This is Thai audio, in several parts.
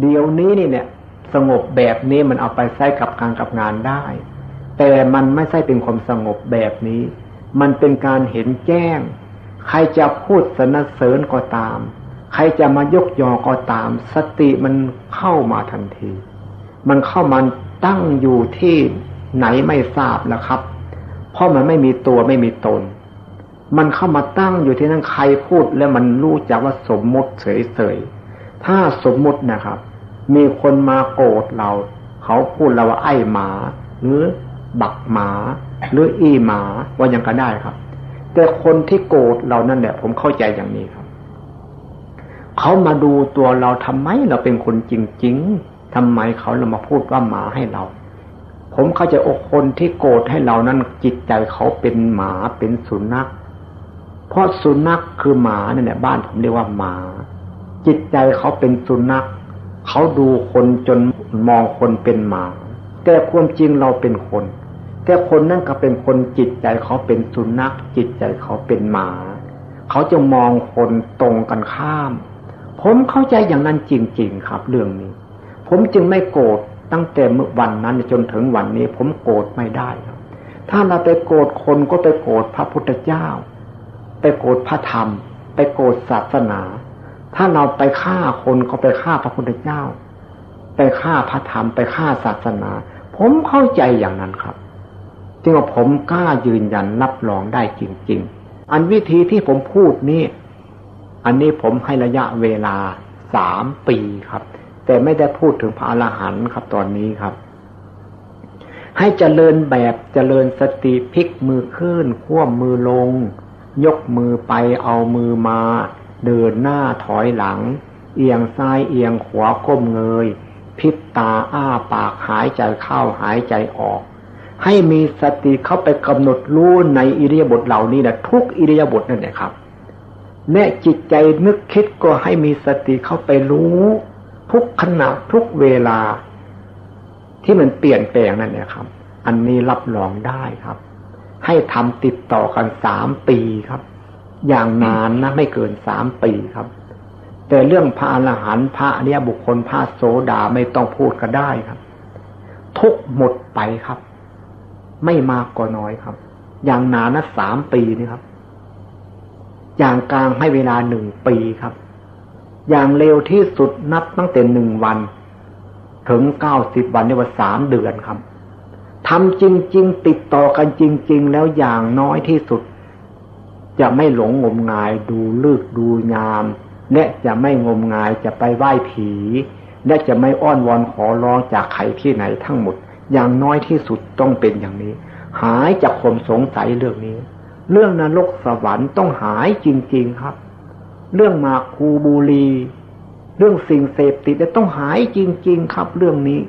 เดี๋ยวนี้นี่เนี่ย สงบแบบนี้มันเอาไปใช้กับการกับงานได้ แต่มันไม่ใช่เป็นความสงบแบบนี้ มันเป็นการเห็นแจ้ง ใครจะพูดสนเสริญก็ตาม ใครจะมายกยอก็ตาม สติมันเข้ามาทันที มันเข้ามาตั้งอยู่ที่ไหนไม่ทราบแล้วครับ เพราะมันไม่มีตัวไม่มีตน มันเข้ามาตั้งอยู่ที่นั่นใครพูดแล้วมันรู้จักว่าสมมติเฉยๆ ถ้าสมมตินะครับ มีคนมาโกรธเรา เขาพูดเราว่าไอ้หมา หรือบักหมา หรืออีหมาว่ายังก็ได้ครับ แต่คนที่โกรธเรานั่นแหละ ผมเข้าใจอย่างนี้ครับ เขามาดูตัวเราทำไมเราเป็นคนจริง ๆทำไมเขาเรามาพูดว่าหมาให้เรา ผมเข้าใจอกคนที่โกรธให้เรานั้นจิตใจเขาเป็นหมาเป็นสุนัขเพราะสุนัขคือหมาเนี่ยบ้านผมเรียกว่าหมา จิตใจเขาเป็นสุนัข เขาดูคนจนมองคนเป็นหมา แต่ความจริงเราเป็นคน แต่คนนั่นก็เป็นคนจิตใจเขาเป็นสุนัขจิตใจเขาเป็นหมา เขาจะมองคนตรงกันข้าม ผมเข้าใจอย่างนั้นจริง ๆ ครับ เรื่องนี้ ผมจึงไม่โกรธตั้งแต่เมื่อวันนั้นจนถึงวันนี้ ผมโกรธไม่ได้ครับถ้าเราไปโกรธคนก็ไปโกรธพระพุทธเจ้า ไปโกรธพระธรรม ไปโกรธศาสนา ถ้าเราไปฆ่าคนก็ไปฆ่าพระพุทธเจ้า ไปฆ่าพระธรรมไปฆ่าศาสนา ผมเข้าใจอย่างนั้นครับ จึงว่าผมกล้ายืนยันรับรองได้จริง ๆ อันวิธีที่ผมพูดนี่ อันนี้ผมให้ระยะเวลาสามปีครับ แต่ไม่ได้พูดถึงพระอรหันต์ครับตอนนี้ครับ ให้เจริญแบบเจริญสติพลิกมือขึ้นคว่ำมือลง ยกมือไปเอามือมา เดินหน้าถอยหลัง เอียงซ้ายเอียงขวาก้มเงยพิบตาอ้าปากหายใจเข้าหายใจออก ให้มีสติเข้าไปกำหนดรู้ในอิริยาบถเหล่านี้นะทุกอิริยาบถนั่นแหละครับแม้จิตใจนึกคิดก็ให้มีสติเข้าไปรู้ ทุกขณะทุกเวลา ที่มันเปลี่ยนแปลงนั่นเนี่ยครับ อันนี้รับรองได้ครับ ให้ทำติดต่อกันสามปีครับ อย่างนานนะไม่เกินสามปีครับ แต่เรื่องพระอรหันต์พระอริยบุคคลพระโสดาไม่ต้องพูดก็ได้ครับ ทุกหมดไปครับ ไม่มากก็น้อยครับ อย่างนานนะสามปีนี่ครับ อย่างกลางให้เวลาหนึ่งปีครับ อย่างเร็วที่สุดนับตั้งแต่หนึ่งวัน ถึงเก้าสิบวันนี่ว่าสามเดือนครับทำจริง ๆ ติดต่อกันจริง ๆ แล้วอย่างน้อยที่สุด จะไม่หลงงมงายดูลึกดูงาม และจะไม่งมงายจะไปไหว้ผี และจะไม่อ้อนวอนขอร้องจากใครที่ไหนทั้งหมด อย่างน้อยที่สุดต้องเป็นอย่างนี้ หายจากความสงสัยเรื่องนี้ เรื่องนรกสวรรค์ต้องหายจริง ๆครับ เรื่องมาคูบูรีเรื่องสิ่งเสพติดต้องหายจริง ๆ ครับ เรื่องนี้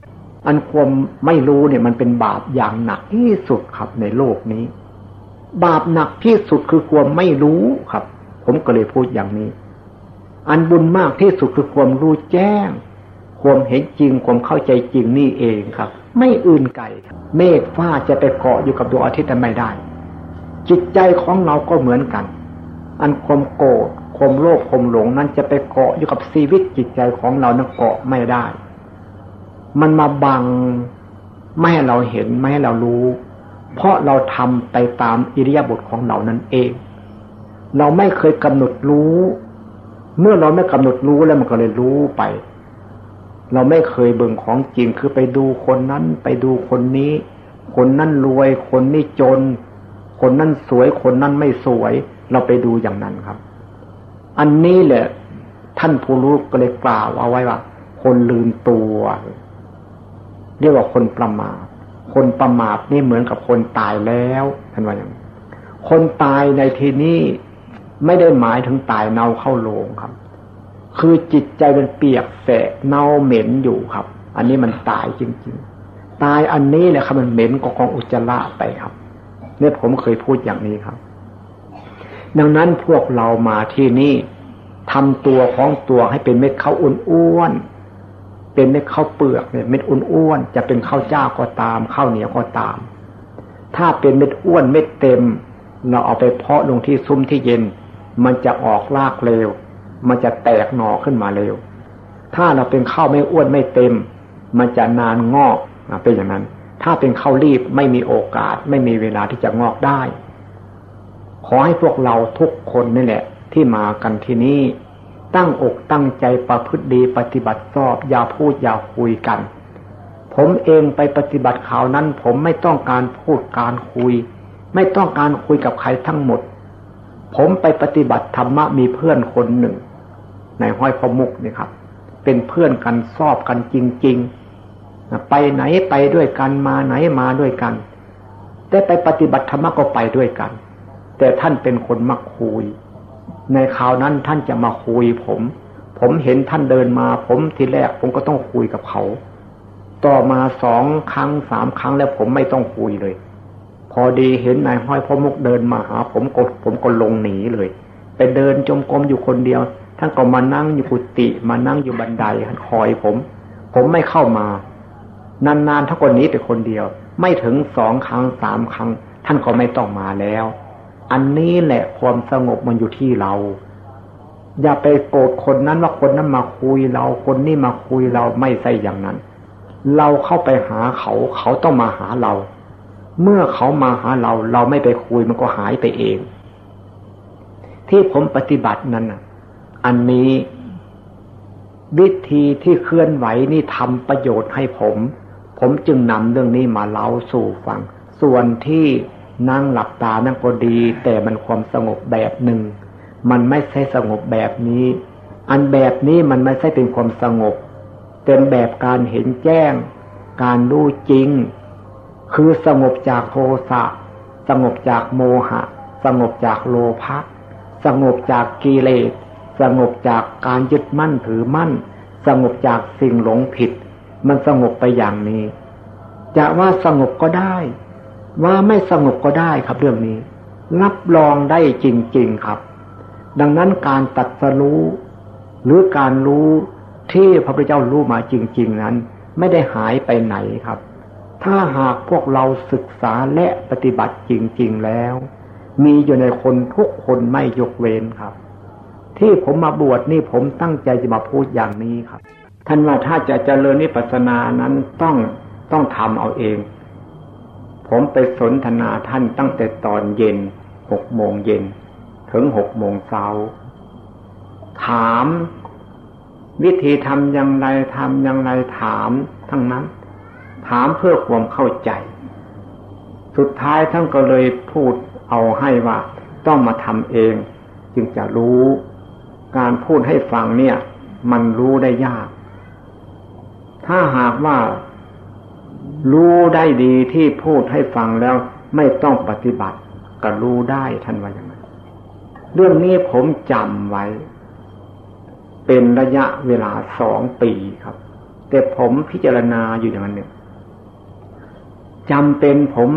อันความไม่รู้เนี่ยมันเป็นบาปอย่างหนักที่สุดครับในโลกนี้ บาปหนักที่สุดคือความไม่รู้ครับ ผมก็เลยพูดอย่างนี้ อันบุญมากที่สุดคือความรู้แจ้ง ความเห็นจริงความเข้าใจจริงนี่เองครับ ไม่อื่นไกลเมฆฟ้าจะไปเกาะอยู่กับดวงอาทิตย์ไม่ได้ จิตใจของเราก็เหมือนกัน อันความโกรธความโลภความหลงนั้นจะไปเกาะอยู่กับชีวิตจิตใจของเรานั้นเกาะไม่ได้ มันมาบังไม่ให้เราเห็นไม่ให้เรารู้ เพราะเราทำไปตามอิริยาบถของเรานั่นเอง เราไม่เคยกำหนดรู้ เมื่อเราไม่กำหนดรู้แล้วมันก็เลยรู้ไป เราไม่เคยเบิ่งของจริงคือไปดูคนนั้น ไปดูคนนี้ คนนั้นรวย คนนี้จน คนนั้นสวย คนนั้นไม่สวย เราไปดูอย่างนั้นครับ อันนี้แหละท่านผู้รู้ก็เลยกล่าวเอาไว้ว่า คนลืมตัว เรียกว่าคนประมาท คนประมาทนี่เหมือนกับคนตายแล้วท่านว่าอย่างคนตายในที่นี้ไม่ได้หมายถึงตายเน่าเข้าโลงครับ คือจิตใจมันเปียกแสะเน่าเหม็นอยู่ครับ อันนี้มันตายจริง ๆ ตายอันนี้แหละครับมันเหม็นกองอุจจาระไปครับเนี่ยผมเคยพูดอย่างนี้ครับ ดังนั้นพวกเรามาที่นี่ทำตัวของตัวให้เป็นเม็ดข้าวอ้วนๆ เป็นเม็ดข้าวเปลือกเนี่ยเม็ดอ้วนๆจะเป็นข้าวเจ้าก็ตามข้าวเหนียวก็ตาม ถ้าเป็นเม็ดอ้วนเม็ดเต็ม เราเอาไปเพาะลงที่ซุ้มที่เย็น มันจะออกรากเร็ว มันจะแตกหน่อขึ้นมาเร็ว ถ้าเราเป็นข้าวไม่อ้วนไม่เต็ม มันจะนานงอกเป็นอย่างนั้น ถ้าเป็นข้าวรีบไม่มีโอกาส ไม่มีเวลาที่จะงอกได้ ขอให้พวกเราทุกคนนี่แหละ ที่มากันที่นี่ ตั้งอกตั้งใจประพฤติดีปฏิบัติชอบ อย่าพูดอย่าคุยกัน ผมเองไปปฏิบัติข่าวนั้น ผมไม่ต้องการพูดการคุย ไม่ต้องการคุยกับใครทั้งหมด ผมไปปฏิบัติธรรมะมีเพื่อนคนหนึ่ง ในห้อยพมุกนี่ครับ เป็นเพื่อนกันชอบกันจริง ๆ ไปไหนไปด้วยกันมาไหนมาด้วยกันแต่ไปปฏิบัติธรรมะก็ไปด้วยกัน แต่ท่านเป็นคนมักคุย ในคราวนั้นท่านจะมาคุยผม ผมเห็นท่านเดินมา ผมทีแรกผมก็ต้องคุยกับเขา ต่อมาสองครั้งสามครั้งแล้วผมไม่ต้องคุยเลย พอดีเห็นนายห้อยพ่อมุกเดินมาหา ผมกดผมก็ลงหนีเลยไปเดินจมกรมอยู่คนเดียว ท่านก็มานั่งอยู่กุฏิมานั่งอยู่บันไดคอยผม ผมไม่เข้ามานานๆท่านก็หนีไปคนเดียว ไม่ถึงสองครั้งสามครั้ง ท่านก็ไม่ต้องมาแล้ว อันนี้แหละความสงบมันอยู่ที่เรา อย่าไปโกรธคนนั้นว่าคนนั้นมาคุยเราคนนี้มาคุยเราไม่ใช่อย่างนั้น เราเข้าไปหาเขาเขาต้องมาหาเรา เมื่อเขามาหาเรา เราไม่ไปคุยมันก็หายไปเอง ที่ผมปฏิบัตินั้นอันนี้วิธีที่เคลื่อนไหวนี่ทำประโยชน์ให้ผม ผมจึงนำเรื่องนี้มาเล่าสู่ฟัง ส่วนที่ นั่งหลับตานั่งก็ดี แต่มันความสงบแบบหนึ่ง มันไม่ใช่สงบแบบนี้ อันแบบนี้มันไม่ใช่เป็นความสงบเป็นแบบการเห็นแจ้ง การรู้จริง คือสงบจากโทสะสงบจากโมหะ สงบจากโลภะสงบจากกิเลสสงบจากการยึดมั่นถือมั่น สงบจากสิ่งหลงผิด มันสงบไปอย่างนี้ จะว่าสงบก็ได้ ว่าไม่สงบก็ได้ครับเรื่องนี้ รับรองได้จริง ๆครับ ดังนั้นการตัดสรู้ หรือการรู้ที่พระพุทธเจ้ารู้มาจริง ๆ นั้น ไม่ได้หายไปไหนครับ ถ้าหากพวกเราศึกษาและปฏิบัติจริง ๆ แล้ว มีอยู่ในคนทุกคนไม่ยกเว้นครับ ที่ผมมาบวชนี่ผมตั้งใจจะมาพูดอย่างนี้ครับท่านว่าถ้าจะเจริญนิพพานานั้นต้องต้องทำเอาเอง ผมไปสนทนาท่านตั้งแต่ตอนเย็นหกโมงเย็น ถึงหกโมงเช้า ถามวิธีทำอย่างไรทำอย่างไรถามทั้งนั้น ถามเพื่อความเข้าใจ สุดท้ายท่านก็เลยพูดเอาให้ว่า ต้องมาทำเอง จึงจะรู้ การพูดให้ฟังเนี่ย มันรู้ได้ยาก ถ้าหากว่า รู้ได้ดีที่พูดให้ฟังแล้วไม่ต้องปฏิบัติก็รู้ได้ท่านว่าอย่างไรเรื่องนี้ผมจำไว้ เป็นระยะเวลาสองปีครับ แต่ผมพิจารณาอยู่อย่างนั้นเนี่ยจำเป็นผม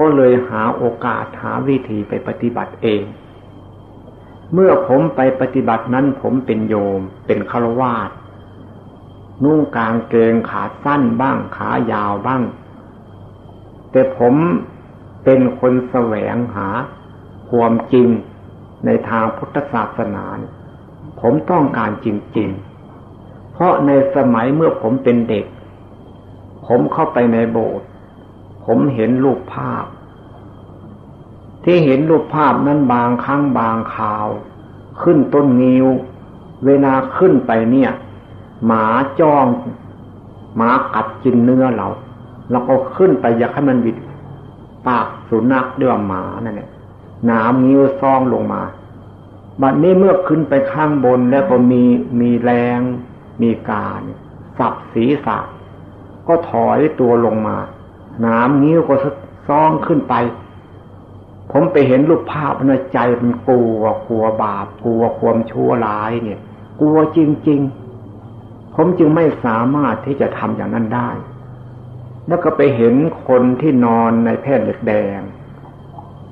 ก็เลยหาโอกาสหาวิธีไปปฏิบัติเอง เมื่อผมไปปฏิบัตินั้นผมเป็นโยมเป็นฆราวาส นุ่งกางเกงขาสั้นบ้างขายาวบ้าง แต่ผมเป็นคนแสวงหาความจริงในทางพุทธศาสนา ผมต้องการจริง ๆ เพราะในสมัยเมื่อผมเป็นเด็ก ผมเข้าไปในโบสถ์ผมเห็นรูปภาพ ที่เห็นรูปภาพนั้นบางครั้งบางคราว ขึ้นต้นงิ้ว เวลาขึ้นไปเนี่ย หมาจ้อง หมากัดกินเนื้อเราเราก็ขึ้นไปอยากให้มันวิดปากสุนัขเดือหมานั่นแหละน้ำนิ้วซองลงมาบัดนี้เมื่อขึ้นไปข้างบนแล้วก็มีมีแรงมีการสับศีรษะก็ถอยตัวลงมาหน้ำนิ้วก็ซองขึ้นไป ผมไปเห็นรูปภาพในใจมันกลัวกลัวบาปกลัวความชั่วร้ายเนี่ย กลัวจริง ๆ ผมจึงไม่สามารถที่จะทำอย่างนั้นได้ แล้วก็ไปเห็นคนที่นอนในแผ่นเหล็กแดง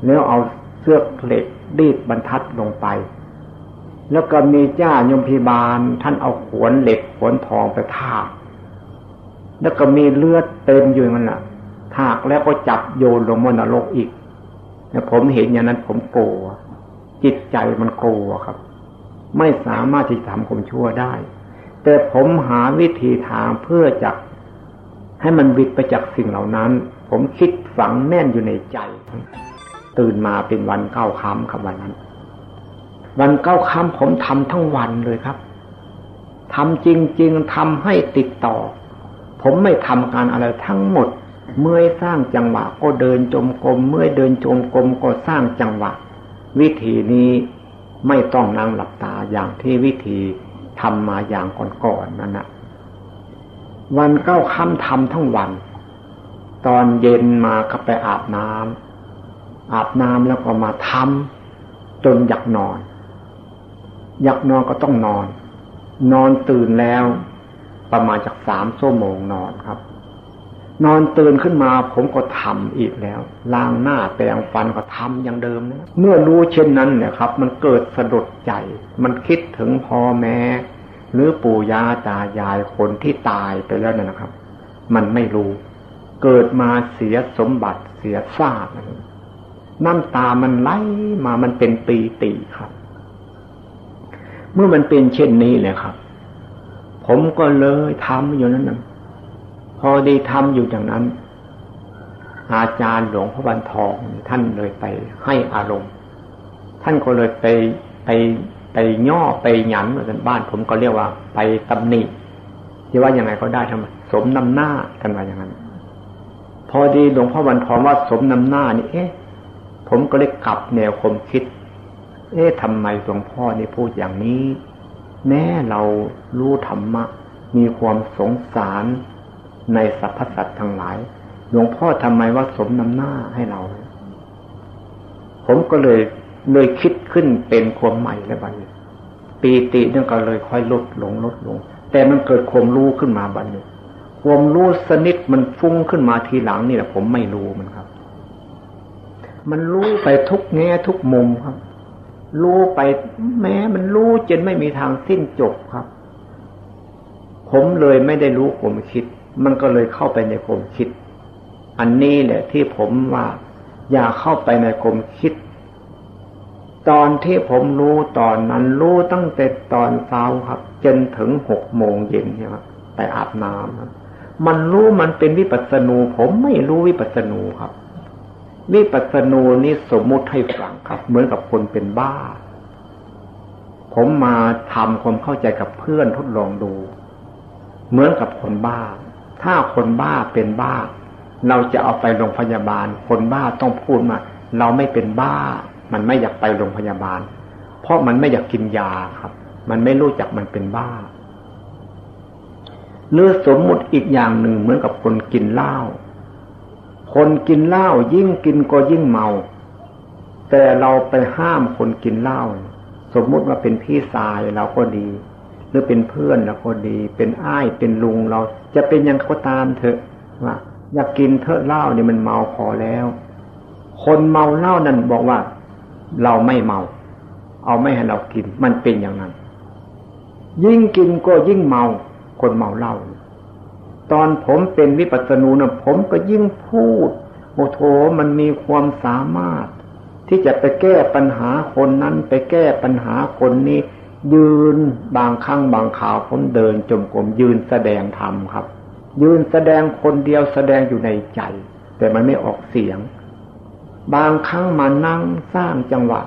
แล้วเอาเสื้อเหล็กดีดบรรทัดลงไป แล้วก็มีเจ้ายมพิบาลท่านเอาขวนเหล็กขวนทองไปทาก แล้วก็มีเลือดเต็มอยู่มันละทากแล้วก็จับโยนลงมนรกอีกแล้วผมเห็นอย่างนั้นผมกลัวจิตใจมันกลัวครับ ไม่สามารถที่จะทำความชั่วได้ แต่ผมหาวิธีทางเพื่อจะให้มันวิดไปจากสิ่งเหล่านั้น ผมคิดฝังแน่นอยู่ในใจ ตื่นมาเป็นวันเก้าค่ำครับวันนั้น วันเก้าค่ำผมทำทั้งวันเลยครับทำจริง ๆทำให้ติดต่อ ผมไม่ทำการอะไรทั้งหมด เมื่อสร้างจังหวะก็เดินจมกรมเมื่อเดินจมกรมก็สร้างจังหวะ วิธีนี้ไม่ต้องนั่งหลับตาอย่างที่วิธี ทำมาอย่างก่อนๆนนั่นนะวันเก้าค่ำทำทั้งวัน ตอนเย็นมาก็ไปอาบน้ำอาบน้ำแล้วก็มาทำจนอยากนอน อยากนอนก็ต้องนอน นอนตื่นแล้ว ประมาณจากสามชั่วโมงนอนครับ นอนตื่นขึ้นมาผมก็ทำอีกแล้วล้างหน้าแปรงฟันก็ทำอย่างเดิมนะเมื่อรู้เช่นนั้นเนี่ยครับ มันเกิดสะดุดใจ มันคิดถึงพ่อแม่หรือปู่ย่าตายายคนที่ตายไปแล้วนั่นนะครับ มันไม่รู้ เกิดมาเสียสมบัติเสียซากน้ำตามันไหลมามันเป็นปีติครับ เมื่อมันเป็นเช่นนี้เลยครับ ผมก็เลยทำอยู่นั้นนะ อดีทำอยู่อย่างนั้น อาจารย์หลวงพ่อบันทองท่านเลยไปให้อารมณ์ ท่านก็เลยไปไปไปย่อไปหยันเหมือนบ้าน ผมก็เรียกว่า ไปตำหนิที่ว่ายังไงก็ได้ทำสมนำหน้ากันว่าอย่างนั้น พอดีหลวงพ่อวันทองว่าสมนำหน้านี่เอ๊ะผมก็เลยกลับแนวความคิด เอ๊ะทำไมหลวงพ่อนี่พูดอย่างนี้แม้เรารู้ธรรมะ มีความสงสาร ในสรรพสัตว์ทั้งหลาย หลวงพ่อทำไมว่าสมนำหน้าให้เรา ผมก็เลยเลยคิดขึ้นเป็นความใหม่แล้วบัดนี้ปีตินั่นก็เลยค่อยลดลงลดลง แต่มันเกิดความรู้ขึ้นมาบัดนี้ความรู้สนิทมันฟุ้งขึ้นมาทีหลังนี่แหละผมไม่รู้มันครับ มันรู้ไปทุกแง่ทุกมุมครับ รู้ไปแม้มันรู้จนไม่มีทางสิ้นจบครับ ผมเลยไม่ได้รู้ผมคิด มันก็เลยเข้าไปในผมคิด อันนี้แหละที่ผมว่าอย่าเข้าไปในผมคิด ตอนที่ผมรู้ตอนนั้นรู้ตั้งแต่ตอนเช้าครับ จนถึงหกโมงเย็นใช่ไหมไปอาบน้ำครับมันรู้มันเป็นวิปัสสนูผมไม่รู้วิปัสสนูครับ วิปัสสนูนี่สมมุติให้ฟังครับ เหมือนกับคนเป็นบ้า ผมมาทำความเข้าใจกับเพื่อนทดลองดู เหมือนกับคนบ้า ถ้าคนบ้าเป็นบ้า เราจะเอาไปโรงพยาบาล คนบ้าต้องพูดมาเราไม่เป็นบ้า มันไม่อยากไปโรงพยาบาล เพราะมันไม่อยากกินยาครับ มันไม่รู้จักมันเป็นบ้าเลือสมมุติอีกอย่างหนึ่งเหมือนกับคนกินเหล้าคนกินเหล้ายิ่งกินก็ยิ่งเมา แต่เราไปห้ามคนกินเหล้าสมมุติว่าเป็นพี่ชายเราก็ดี รือเป็นเพื่อนเราก็ดี เป็นอ้ายเป็นลุงเรา จะเป็นยังก็ตามเถอะว่าอยากกินเถอะเหล้าเนี่ยมันเมาพอแล้ว คนเมาเหล้านั่นบอกว่า เราไม่เมา เอาไม่ให้เรากิน มันเป็นอย่างนั้น ยิ่งกินก็ยิ่งเมา คนเมาเหล้าตอนผมเป็นวิปัสสนูนะผมก็ยิ่งพูดโอ้โถมันมีความสามารถ ที่จะไปแก้ปัญหาคนนั้น ไปแก้ปัญหาคนนี้ ยืนบางครั้งบางข่าวผมเดินจมกรมยืนแสดงธรรมครับ ยืนแสดงคนเดียวแสดงอยู่ในใจ แต่มันไม่ออกเสียง บางครั้งมานั่งสร้างจังหวะ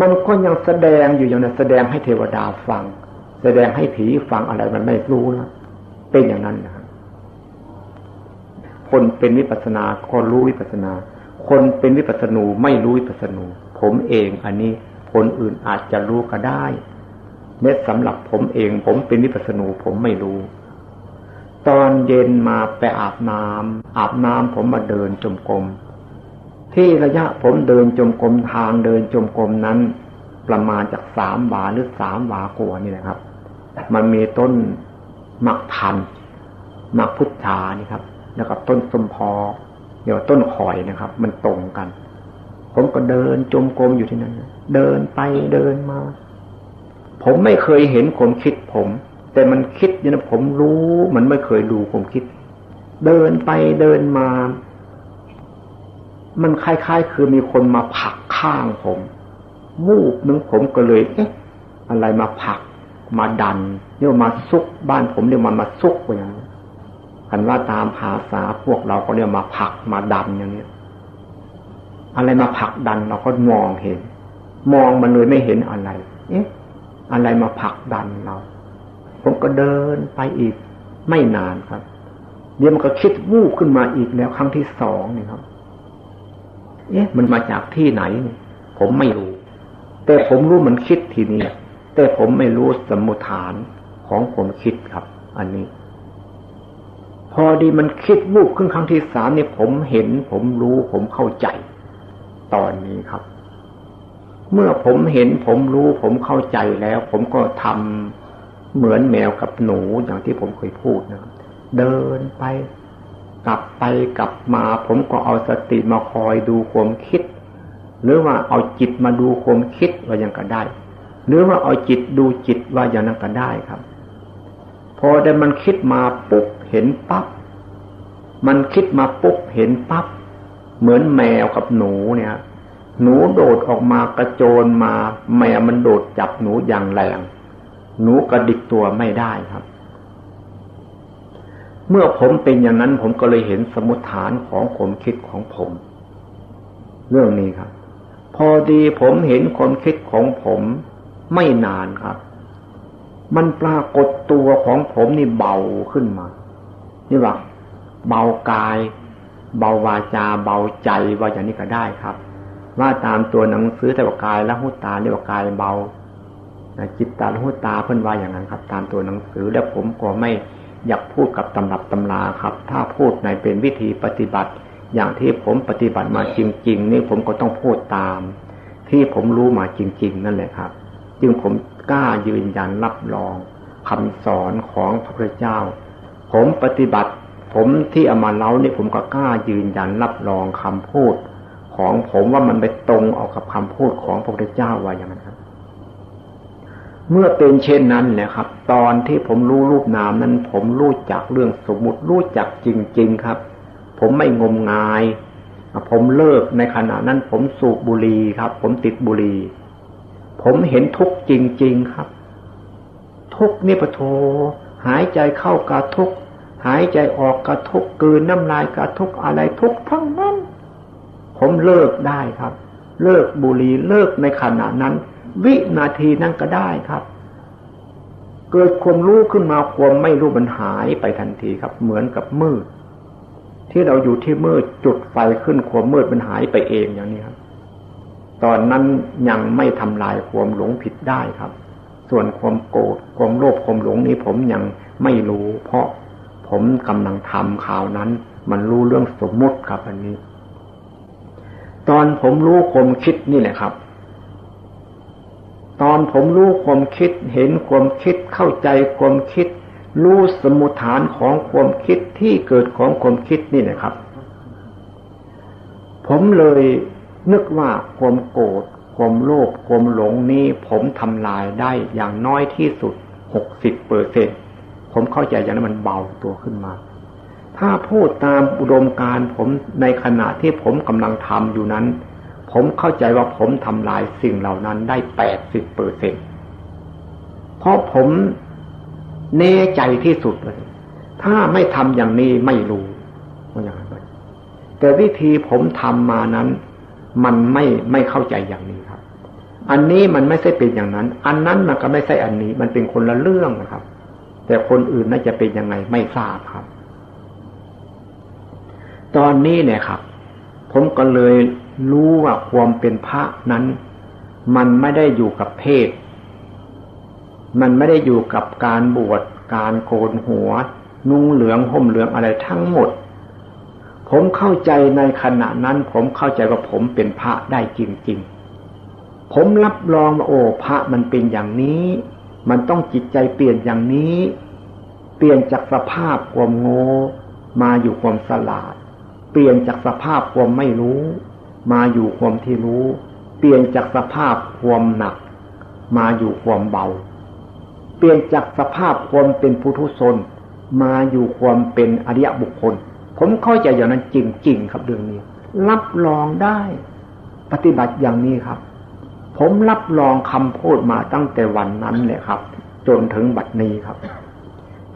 มันก็ยังแสดงอยู่อย่างนั้นแสดงให้เทวดาฟัง แสดงให้ผีฟังอะไรมันไม่รู้แล้วเป็นอย่างนั้นนะคนเป็นวิปัสนาคนรู้วิปัสนา คนเป็นวิปัสนูไม่รู้วิปัสนู ผมเองอันนี้ คนอื่นอาจจะรู้ก็ได้เม็ดสำหรับผมเองผมเป็นวิปัสนูผมไม่รู้ ตอนเย็นมาไปอาบน้ำอาบน้ำผมมาเดินจมกรมที่ระยะผมเดินจมกรมทางเดินจมกรมนั้น ประมาณจากสามวาหรือสามวากัวนี่นะครับ มันมีต้นมักพันมักพุทธานี่ครับ แล้วก็ต้นสมพอเดี๋ยวต้นข่อยนะครับ มันตรงกัน ผมก็เดินจมกรมอยู่ที่นั่นเดินไปเดินมา ผมไม่เคยเห็นผมคิดผม แต่มันคิดอยู่นะผมรู้มันไม่เคยดูผมคิด เดินไปเดินมา มันคล้ายๆ คือมีคนมาผลักข้างผมวูบนึงผมก็เลยเอ๊ะอะไรมาผลักมาดันเรียกมาซุกบ้านผมเรียกมามาซุกอย่างนี้คันว่าตามภาษาพวกเราก็เรียกมาผักมาดันอย่างนี้ อะไรมาผลักดันเราก็มองเห็น มองมันเลยไม่เห็นอะไร เอ๊ะ อะไรมาผลักดันเรา ผมก็เดินไปอีก ไม่นานครับ เดี๋ยวมันก็คิดวูบขึ้นมาอีกแล้วครั้งที่สองนี่ครับ เอ๊ะ มันมาจากที่ไหน ผมไม่รู้ แต่ผมรู้มันคิดทีนี้แต่ผมไม่รู้สมุฐานของผมคิดครับ อันนี้ พอดีมันคิดวูบขึ้นครั้งที่สามนี่ผมเห็น ผมรู้ผมเข้าใจ ตอนนี้ครับ เมื่อผมเห็นผมรู้ผมเข้าใจแล้ว ผมก็ทำเหมือนแมวกับหนูอย่างที่ผมเคยพูดนะครับเดินไป กลับไปกลับมา ผมก็เอาสติมาคอยดูความคิด หรือว่าเอาจิตมาดูความคิดว่าย่างก็ได้ หรือว่าเอาจิตดูจิตว่าอย่างนั้นก็ได้ครับ พอได้มันคิดมาปุ๊บเห็นปั๊บมันคิดมาปุ๊บเห็นปั๊บ เหมือนแมวกับหนูเนี่ย หนูโดดออกมากระโจนมา แมวมันโดดจับหนูอย่างแรง หนูกระดิกตัวไม่ได้ครับ เมื่อผมเป็นอย่างนั้นผมก็เลยเห็นสมุทฐานของผมคิดของผม เรื่องนี้ครับ พอดีผมเห็นความคิดของผมไม่นานครับ มันปรากฏตัวของผมนี่เบาขึ้นมา นี่ว่าเบากาย เบาวาจาเบาใจว่าอย่างนี้ก็ได้ครับ ว่าตามตัวหนังสือแต่ว่ากายและหุตาเรียกว่ากายเบาจิตตาและหุตาเพิ่นว่าอย่างนั้นครับ ตามตัวหนังสือแล้วผมก็ไม่อยากพูดกับตำรับตำราครับ ถ้าพูดในเป็นวิธีปฏิบัติ อย่างที่ผมปฏิบัติมาจริง ๆ นี่ผมก็ต้องพูดตาม ที่ผมรู้มาจริง ๆ นั่นแหละครับ จึงผมกล้ายืนยันรับรองคำสอนของพระพุทธเจ้า ผมปฏิบัติ ผมที่เอามาเล่าเนี่ยผมก็กล้ายืนยันรับรองคำพูด ของผมว่ามันไปตรงออกกับคำพูดของพระพุทธเจ้าว่าอย่างนั้นครับ เมื่อเป็นเช่นนั้นแหละครับ ตอนที่ผมรู้รูปนามนั้น ผมรู้จักเรื่องสมมุติรู้จักจริง ๆครับ ผมไม่งมงาย ผมเลิกในขณะนั้น ผมสูบบุหรี่ครับ ผมติดบุหรี่ผมเห็นทุกจริง ๆ ครับ ทุกนี่ปะโทหายใจเข้ากระทุก หายใจออกกระทุกกืนน้ำลายกระทุกอะไรทุกทั้งนั้น ผมเลิกได้ครับ เลิกบุหรี่เลิกในขณะนั้น วินาทีนั้นก็ได้ครับ เกิดความรู้ขึ้นมาความไม่รู้มันหายไปทันทีครับ เหมือนกับมืด ที่เราอยู่ที่มืดจุดไฟขึ้นความมืดมันหายไปเองอย่างนี้ครับ ตอนนั้นยังไม่ทำลายความหลงผิดได้ครับ ส่วนความโกรธความโลภความหลงนี้ผมยังไม่รู้ เพราะ ผมกำลังทำข่าวนั้น มันรู้เรื่องสมมุติครับอันนี้ ตอนผมรู้ความคิดนี่แหละครับ ตอนผมรู้ความคิดเห็นความคิดเข้าใจความคิด รู้สมุฐานของความคิดที่เกิดของความคิดนี่นะครับ ผมเลยนึกว่าความโกรธความโลภความหลงนี้ผมทำลายได้อย่างน้อยที่สุดหกสิบเปอร์เซ็นต์ ผมเข้าใจอย่างนั้นมันเบาตัวขึ้นมา ถ้าพูดตามอุดมการผมในขณะที่ผมกำลังทำอยู่นั้น ผมเข้าใจว่าผมทำลายสิ่งเหล่านั้นได้แปดสิบเปอร์เซ็นเพราะผมแน่ใจที่สุดเลยถ้าไม่ทำอย่างนี้ไม่รู้ว่าอย่างไรแต่วิธีผมทำมานั้น มันไม่ไม่เข้าใจอย่างนี้ครับ อันนี้มันไม่ใช่เป็นอย่างนั้น อันนั้นมันก็ไม่ใช่อันนี้ มันเป็นคนละเรื่องนะครับ แต่คนอื่นน่าจะเป็นยังไงไม่ทราบครับ ตอนนี้เนี่ยครับ ผมก็เลยรู้ว่าความเป็นพระนั้น มันไม่ได้อยู่กับเพศ มันไม่ได้อยู่กับการบวชการโกนหัว นุ่งเหลืองห่มเหลืองอะไรทั้งหมด ผมเข้าใจในขณะนั้น ผมเข้าใจว่าผมเป็นพระได้จริง ๆ ผมรับรองว่าโอ้พระมันเป็นอย่างนี้ มันต้องจิตใจเปลี่ยนอย่างนี้ เปลี่ยนจากสภาพความโง่มาอยู่ความสลาด เปลี่ยนจากสภาพความไม่รู้ มาอยู่ความที่รู้ เปลี่ยนจากสภาพความหนัก มาอยู่ความเบา เปลี่ยนจากสภาพความเป็นพุทุชนมาอยู่ความเป็นอริยบุคคล ผมเข้าใจอย่างนั้นจริงๆครับเรื่องนี้ รับรองได้ ปฏิบัติอย่างนี้ครับ ผมรับรองคำพูดมาตั้งแต่วันนั้นเลยครับ จนถึงบัดนี้ครับ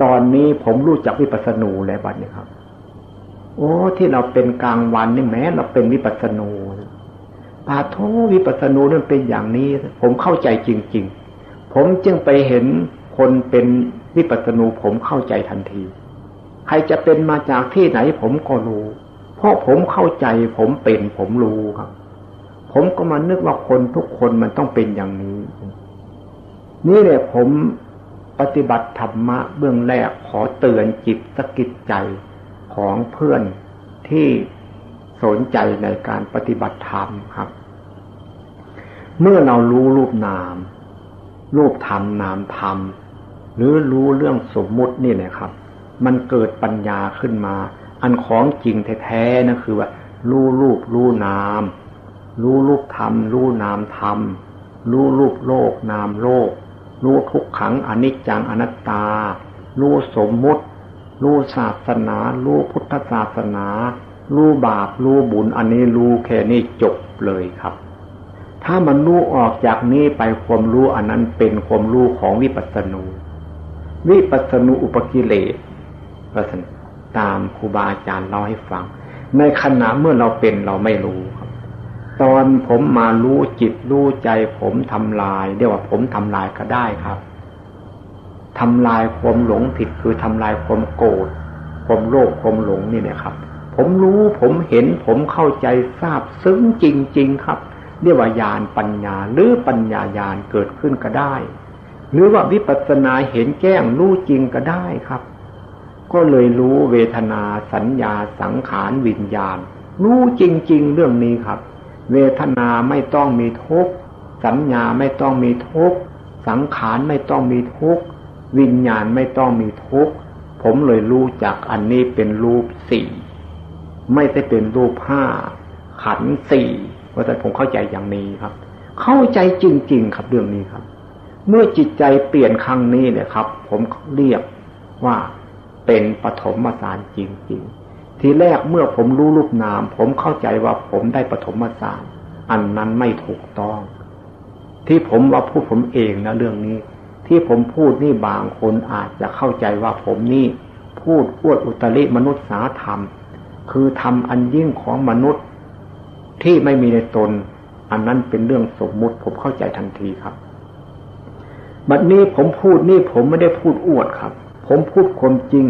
ตอนนี้ผมรู้จักวิปัสสนูแล้วบัดนี้ครับ โอ้ที่เราเป็นกลางวันนี่แม้ เราเป็นวิปัสสนูปาโทวิปัสสนูนั่นเป็นอย่างนี้ ผมเข้าใจจริง ๆ ผมจึงไปเห็นคนเป็นวิปัสสนูผมเข้าใจทันที ใครจะเป็นมาจากที่ไหนผมก็รู้ เพราะผมเข้าใจผมเป็นผมรู้ครับ ผมก็มานึกว่าคนทุกคนมันต้องเป็นอย่างนี้ นี่แหละผมปฏิบัติธรรมะเบื้องแรกขอเตือนจิตสกิดใจของเพื่อนที่สนใจในการปฏิบัติธรรมครับ เมื่อเรารู้รูปนาม รูปธรรมนามธรรม หรือรู้เรื่องสมมุตินี่แหละครับ มันเกิดปัญญาขึ้นมา อันของจริงแท้ๆนะคือว่า รู้รูปรู้นาม รู้รูปธรรม รู้นามธรรม รู้รูปโลก นามโลก รู้ทุกขังอนิจจังอนัตตา รู้สมมุติ รู้ศาสนา รู้พุทธศาสนา รู้บาป รู้บุญ อันนี้รู้แค่นี้จบเลยครับ ถ้ามันรู้ออกจากนี้ไปความรู้อันนั้นเป็นความรู้ของวิปัสสนู วิปัสสนูอุปกิเลสตามครูบาอาจารย์เล่าให้ฟัง ในขณะเมื่อเราเป็นเราไม่รู้ ตอนผมมารู้จิตรู้ใจ ผมทำลาย เรียกว่าผมทำลายก็ได้ครับทำลายความหลงผิดคือทำลายความโกรธความโลภความหลงนี่เนี่ยครับ ผมรู้ผมเห็นผมเข้าใจทราบซึ้งจริง ๆ ครับ เรียกว่าญาณปัญญาหรือปัญญาญาณเกิดขึ้นก็ได้ หรือว่าวิปัสสนาเห็นแจ้งรู้จริงก็ได้ครับ ก็เลยรู้เวทนาสัญญาสังขารวิญญาณ รู้จริง ๆ เรื่องนี้ครับ เวทนาไม่ต้องมีทุกข์สัญญาไม่ต้องมีทุกข์สังขารไม่ต้องมีทุกข์วิญญาณไม่ต้องมีทุกข์ผมเลยรู้จักอันนี้เป็นรูปสี่ไม่ได้เป็นรูปห้าขันสี่ว่าแต่ผมเข้าใจอย่างนี้ครับ เข้าใจจริง ๆ ครับเรื่องนี้ครับ เมื่อจิตใจเปลี่ยนครั้งนี้เนี่ยครับ ผมเรียกว่าเป็นปฐมฌานจริง ๆ ทีแรกเมื่อผมรู้รูปนาม ผมเข้าใจว่าผมได้ปฐมฌานอันนั้นไม่ถูกต้อง ที่ผมว่าพูดผมเองนะเรื่องนี้ ที่ผมพูดนี่บางคนอาจจะเข้าใจว่าผมนี่พูดอวดอุตริมนุษยธรรม คือทำอันยิ่งของมนุษย์ ที่ไม่มีในตน อันนั้นเป็นเรื่องสมมุติผมเข้าใจทันทีครับบัดนี้ผมพูดนี่ผมไม่ได้พูดอวดครับ ผมพูดความจริง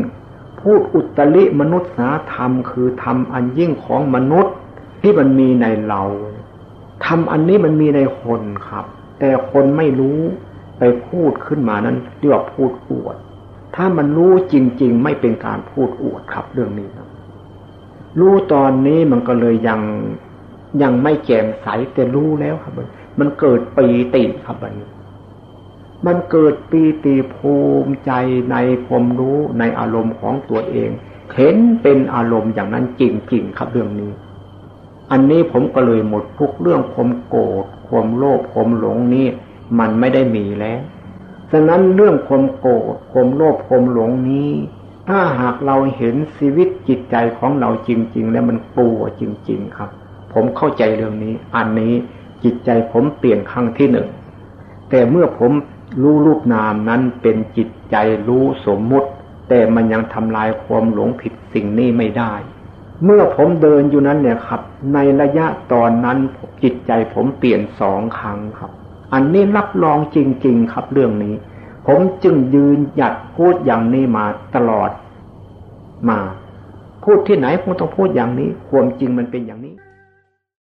พูดอุตริมนุษยธรรมคือทำอันยิ่งของมนุษย์ที่มันมีในเราทำอันนี้มันมีในคนครับ แต่คนไม่รู้ไปพูดขึ้นมานั้นเรียกว่าพูดอวด ถ้ามันรู้จริง ๆ ไม่เป็นการพูดอวดครับเรื่องนี้ครับรู้ตอนนี้มันก็เลยยังยังไม่แจ่มใสแต่รู้แล้วครับมันเกิดปีติครับมัน มันเกิดปีติภูมิใจในความรู้ในอารมณ์ของตัวเอง เห็นเป็นอารมณ์อย่างนั้นจริง ๆ ครับเรื่องนี้ อันนี้ผมก็เลยหมดทุกเรื่องความโกรธความโลภความหลงนี้มันไม่ได้มีแล้วฉะนั้นเรื่องความโกรธความโลภความหลงนี้ ถ้าหากเราเห็นชีวิตจิตใจของเราจริง ๆ แล้วมันกลัวจริง ๆ ครับ ผมเข้าใจเรื่องนี้ อันนี้จิตใจผมเปลี่ยนครั้งที่หนึ่งแต่เมื่อผม รู้รูปนามนั้นเป็นจิตใจรู้สมมุติ แต่มันยังทำลายความหลงผิดสิ่งนี้ไม่ได้ เมื่อผมเดินอยู่นั้นเนี่ยครับ ในระยะตอนนั้นจิตใจผมเปลี่ยนสองครั้งครับ อันนี้รับรองจริง ๆ ครับเรื่องนี้ ผมจึงยืนหยัดพูดอย่างนี้มาตลอดมา พูดที่ไหนผมต้องพูดอย่างนี้ ความจริงมันเป็นอย่างนี้